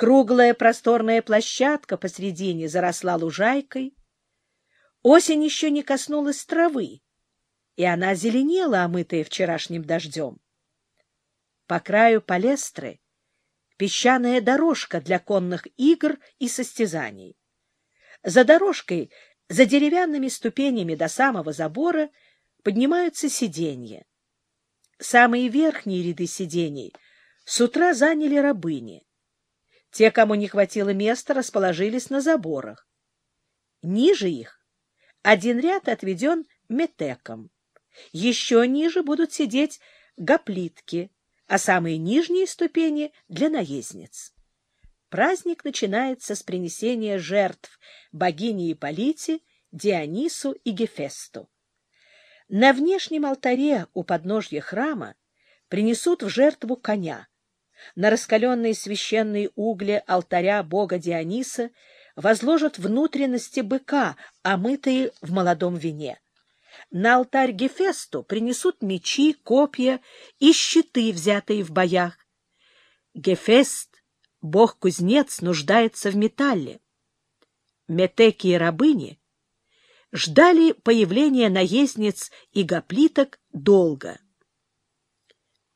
Круглая просторная площадка посредине заросла лужайкой. Осень еще не коснулась травы, и она зеленела, омытая вчерашним дождем. По краю палестры песчаная дорожка для конных игр и состязаний. За дорожкой, за деревянными ступенями до самого забора, поднимаются сиденья. Самые верхние ряды сидений с утра заняли рабыни. Те, кому не хватило места, расположились на заборах. Ниже их один ряд отведен метеком. Еще ниже будут сидеть гоплитки, а самые нижние ступени — для наездниц. Праздник начинается с принесения жертв богине Ипполите, Дионису и Гефесту. На внешнем алтаре у подножья храма принесут в жертву коня. На раскаленные священные угли алтаря бога Диониса возложат внутренности быка, омытые в молодом вине. На алтарь Гефесту принесут мечи, копья и щиты, взятые в боях. Гефест, бог-кузнец, нуждается в металле. Метеки и рабыни ждали появления наездниц и гоплиток долго.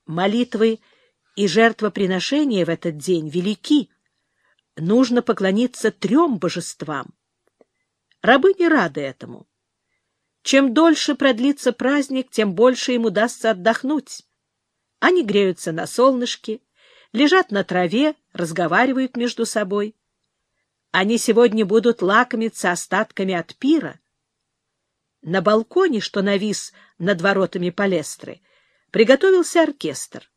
Молитвы и жертвоприношения в этот день велики. Нужно поклониться трем божествам. Рабы не рады этому. Чем дольше продлится праздник, тем больше им удастся отдохнуть. Они греются на солнышке, лежат на траве, разговаривают между собой. Они сегодня будут лакомиться остатками от пира. На балконе, что навис над воротами палестры, приготовился оркестр.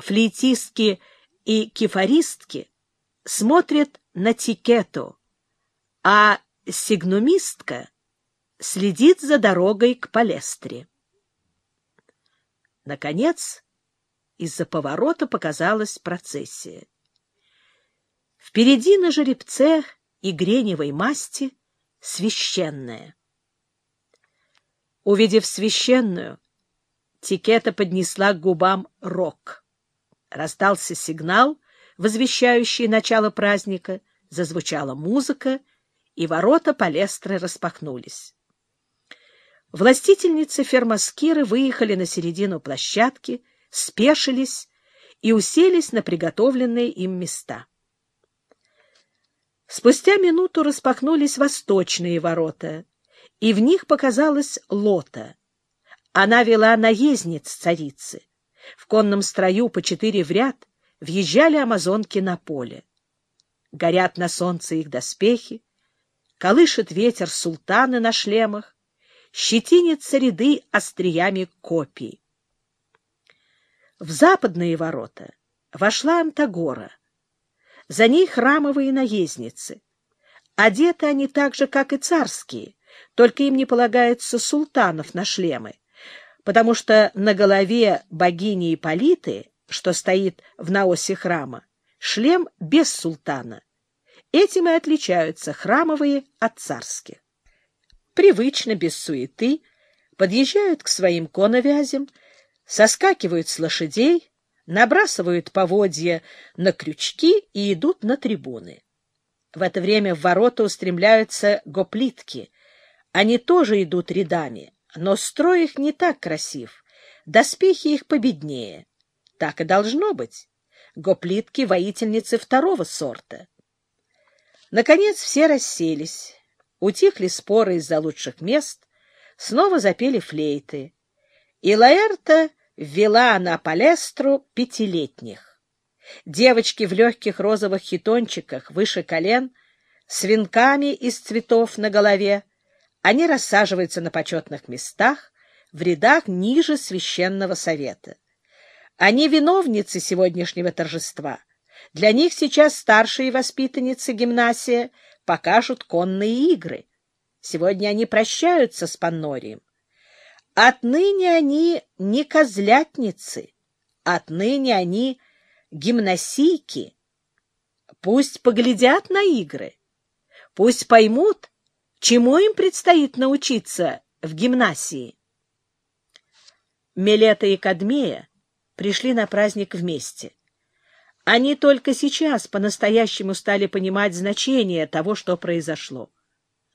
Флейтистки и кефаристки смотрят на тикету, а сигнумистка следит за дорогой к Палестре. Наконец, из-за поворота показалась процессия. Впереди на жеребце и греневой масти священная. Увидев священную, Тикета поднесла к губам рог. Раздался сигнал, возвещающий начало праздника, зазвучала музыка, и ворота палестры распахнулись. Властительницы фермаскиры выехали на середину площадки, спешились и уселись на приготовленные им места. Спустя минуту распахнулись восточные ворота, и в них показалась лота. Она вела наездниц царицы. В конном строю по четыре в ряд въезжали амазонки на поле. Горят на солнце их доспехи, колышет ветер султаны на шлемах, щетинятся ряды остриями копий. В западные ворота вошла Антагора. За ней храмовые наездницы. Одеты они так же, как и царские, только им не полагается султанов на шлемы, потому что на голове богини Ипполиты, что стоит в наосе храма, шлем без султана. Этим и отличаются храмовые от царских привычно, без суеты, подъезжают к своим коновязям, соскакивают с лошадей, набрасывают поводья на крючки и идут на трибуны. В это время в ворота устремляются гоплитки. Они тоже идут рядами, но строй их не так красив, доспехи их победнее. Так и должно быть. Гоплитки — воительницы второго сорта. Наконец все расселись. Утихли споры из-за лучших мест, снова запели флейты. И Лаэрта ввела на палестру пятилетних. Девочки в легких розовых хитончиках выше колен, с венками из цветов на голове, они рассаживаются на почетных местах в рядах ниже священного совета. Они виновницы сегодняшнего торжества. Для них сейчас старшие воспитанницы гимнасия — покажут конные игры. Сегодня они прощаются с Паннорием. Отныне они не козлятницы, отныне они гимнасийки. Пусть поглядят на игры, пусть поймут, чему им предстоит научиться в гимнасии. Мелета и Кадмея пришли на праздник вместе. Они только сейчас по-настоящему стали понимать значение того, что произошло.